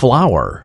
flower.